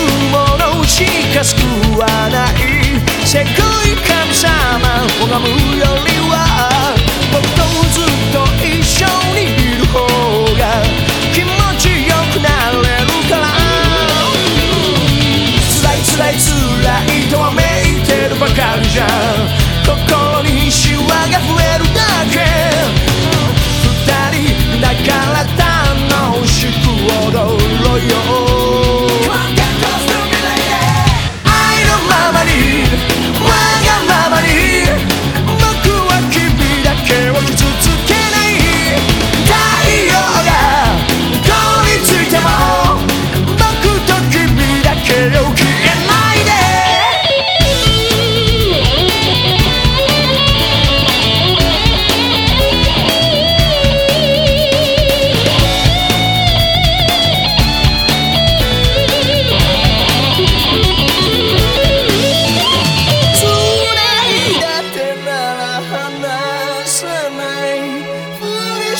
るものしかくはない世界神様拝むよりは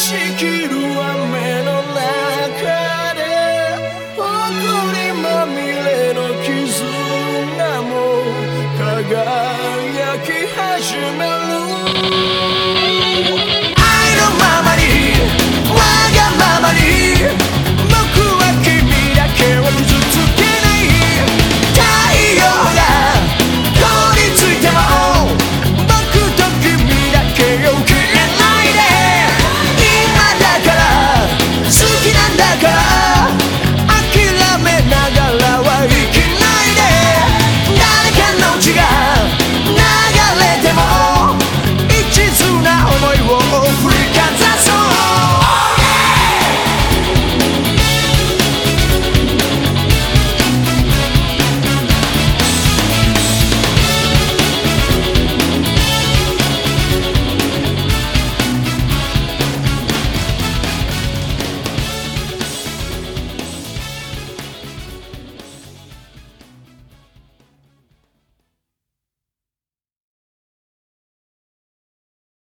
しきる雨の中で埃まみれの絆も輝き始める。